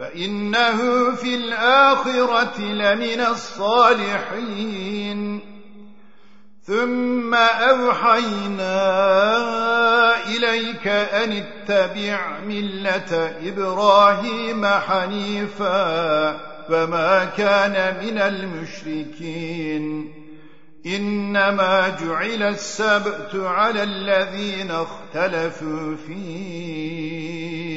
وإنه في الآخرة لمن الصالحين. ثم أوحينا إليك أن اتبع ملة إبراهيم حنيفا وما كان من المشركين. إنما جعل السبت على الذين اختلفوا فيه.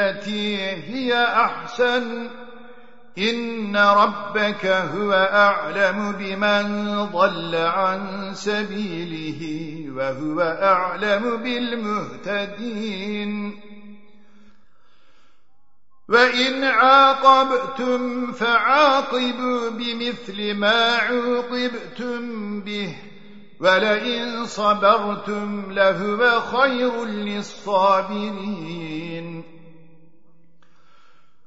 بالتي هي أحسن. إن ربك هو أعلم بمن ضل عن سبيله وهو أعلم بالمهتدين. وإن عاقبتم فعاقبوا بمثل ما عوقبتم به ولئن صبرتم لهو خير للصابرين.